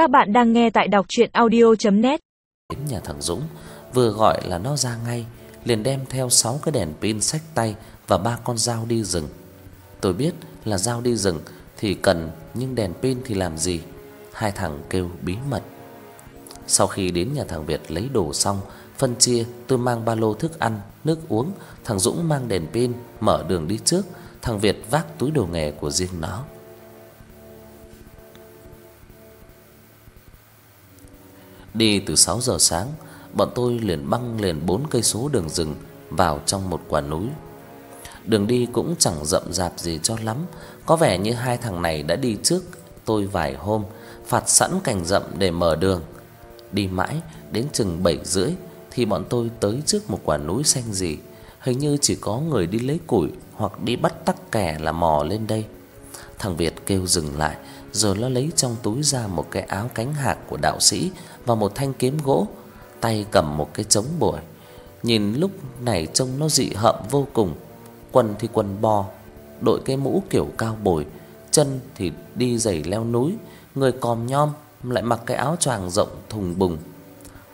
Các bạn đang nghe tại đọc audio net Đến nhà thằng Dũng, vừa gọi là nó ra ngay, liền đem theo 6 cái đèn pin xách tay và ba con dao đi rừng. Tôi biết là dao đi rừng thì cần nhưng đèn pin thì làm gì? Hai thằng kêu bí mật. Sau khi đến nhà thằng Việt lấy đồ xong, phân chia, tôi mang ba lô thức ăn, nước uống, thằng Dũng mang đèn pin, mở đường đi trước, thằng Việt vác túi đồ nghề của riêng nó. Đi từ 6 giờ sáng, bọn tôi liền băng liền 4 cây số đường rừng vào trong một quả núi. Đường đi cũng chẳng rậm rạp gì cho lắm, có vẻ như hai thằng này đã đi trước tôi vài hôm, phạt sẵn cành rậm để mở đường. Đi mãi đến chừng 7 rưỡi thì bọn tôi tới trước một quả núi xanh gì, hình như chỉ có người đi lấy củi hoặc đi bắt tắc kè là mò lên đây. Thằng Việt kêu dừng lại, rồi nó lấy trong túi ra một cái áo cánh hạc của đạo sĩ và một thanh kiếm gỗ, tay cầm một cái trống bổi. Nhìn lúc này trông nó dị hợm vô cùng. Quần thì quần bò, đội cái mũ kiểu cao bồi, chân thì đi giày leo núi, người còm nhom lại mặc cái áo choàng rộng thùng bùng.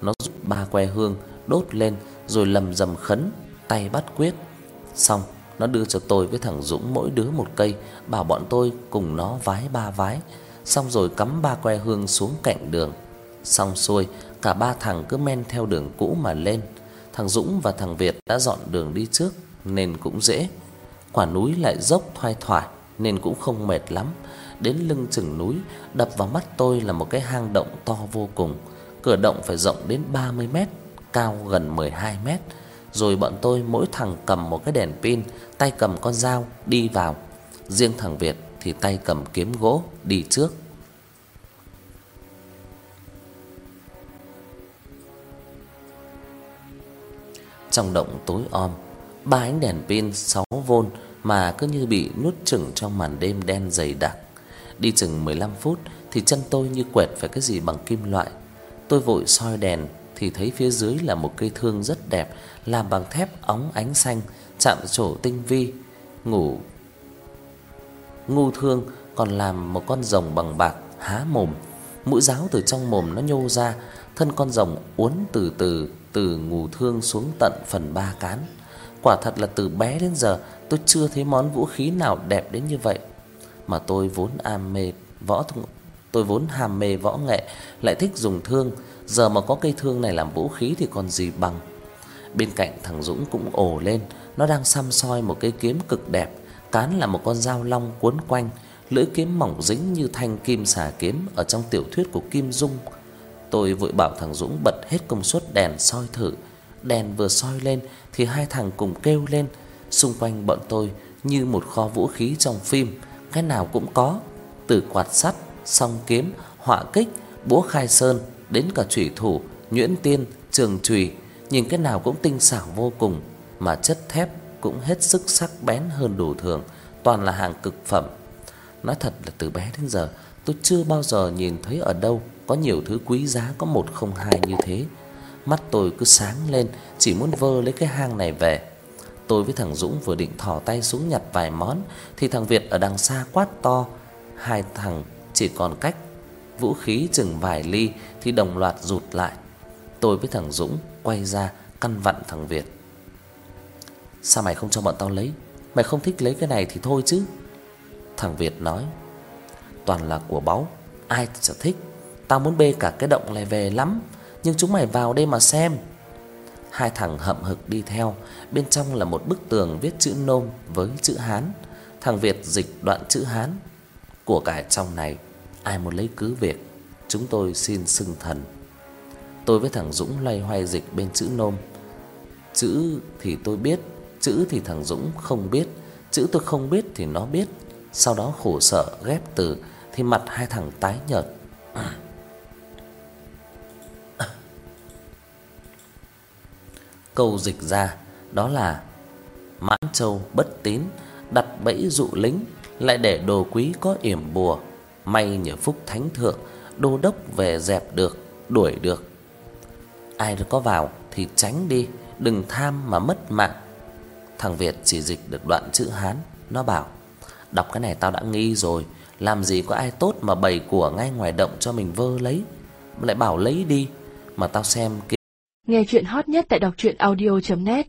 Nó rút ba que hương đốt lên rồi lầm rầm khấn, tay bắt quyết. Xong, nó đưa cho tôi với thằng Dũng mỗi đứa một cây, bảo bọn tôi cùng nó vái ba vái, xong rồi cắm ba que hương xuống cạnh đường. Xong xuôi, cả ba thằng cứ men theo đường cũ mà lên. Thằng Dũng và thằng Việt đã dọn đường đi trước nên cũng dễ. Quả núi lại dốc thoai thoải nên cũng không mệt lắm. Đến lưng chừng núi, đập vào mắt tôi là một cái hang động to vô cùng. Cửa động phải rộng đến 30 mét, cao gần 12 mét. Rồi bọn tôi mỗi thằng cầm một cái đèn pin, tay cầm con dao đi vào. Riêng thằng Việt thì tay cầm kiếm gỗ đi trước. Trong động tối om, ba ánh đèn pin 6V mà cứ như bị nuốt chửng trong màn đêm đen dày đặc. Đi chừng 15 phút thì chân tôi như quẹt phải cái gì bằng kim loại. Tôi vội soi đèn thì thấy phía dưới là một cây thương rất đẹp, làm bằng thép óng ánh xanh, chạm trổ tinh vi. Ngủ ngu thương còn làm một con rồng bằng bạc há mồm, mũi giáo từ trong mồm nó nhô ra, thân con rồng uốn từ từ từ ngù thương xuống tận phần ba cán. Quả thật là từ bé đến giờ tôi chưa thấy món vũ khí nào đẹp đến như vậy. Mà tôi vốn am mê võ thuật, tôi vốn ham mê võ nghệ, lại thích dùng thương, giờ mà có cây thương này làm vũ khí thì còn gì bằng. Bên cạnh thằng Dũng cũng ồ lên, nó đang săm soi một cây kiếm cực đẹp, cán là một con dao long cuốn quanh, lưỡi kiếm mỏng dính như thanh kim xà kiếm ở trong tiểu thuyết của Kim Dung. Tôi vội bảo thằng Dũng bật hết công suất đèn soi thử. Đèn vừa soi lên thì hai thằng cùng kêu lên, xung quanh bọn tôi như một kho vũ khí trong phim, cái nào cũng có, từ quạt sắt, song kiếm, họa kích, búa khai sơn đến cả chủy thủ, nhuyễn tiên, trường chùy, nhìn cái nào cũng tinh xảo vô cùng, mà chất thép cũng hết sức sắc bén hơn đồ thường, toàn là hàng cực phẩm. Nói thật là từ bé đến giờ tôi chưa bao giờ nhìn thấy ở đâu có nhiều thứ quý giá có một không hai như thế. Mắt tôi cứ sáng lên, chỉ muốn vơ lấy cái hang này về. Tôi với thằng Dũng vừa định thò tay xuống nhặt vài món thì thằng Việt ở đằng xa quát to. Hai thằng chỉ còn cách vũ khí chừng vài ly thì đồng loạt rụt lại. Tôi với thằng Dũng quay ra căn vặn thằng Việt. Sao mày không cho bọn tao lấy? Mày không thích lấy cái này thì thôi chứ. Thằng Việt nói, toàn là của báu, ai sẽ thích. Tao muốn bê cả cái động này về lắm, nhưng chúng mày vào đây mà xem. Hai thằng hậm hực đi theo, bên trong là một bức tường viết chữ nôm với chữ Hán. Thằng Việt dịch đoạn chữ Hán. Của cải trong này, ai muốn lấy cứ việc, chúng tôi xin xưng thần. Tôi với thằng Dũng loay hoay dịch bên chữ nôm. Chữ thì tôi biết, chữ thì thằng Dũng không biết, chữ tôi không biết thì nó biết. Sau đó khổ sở ghép từ thì mặt hai thằng tái nhợt. Câu dịch ra đó là Mãn Châu bất tín, đặt bẫy dụ lính, lại để đồ quý có yểm bùa, may nhờ phúc thánh thượng, đô đốc về dẹp được, đuổi được. Ai có vào thì tránh đi, đừng tham mà mất mạng. Thằng Việt chỉ dịch được đoạn chữ Hán, nó bảo: "Đọc cái này tao đã nghi rồi, làm gì có ai tốt mà bày của ngay ngoài động cho mình vơ lấy, lại bảo lấy đi, mà tao xem Nghe chuyện hot nhất tại đọc truyện audio net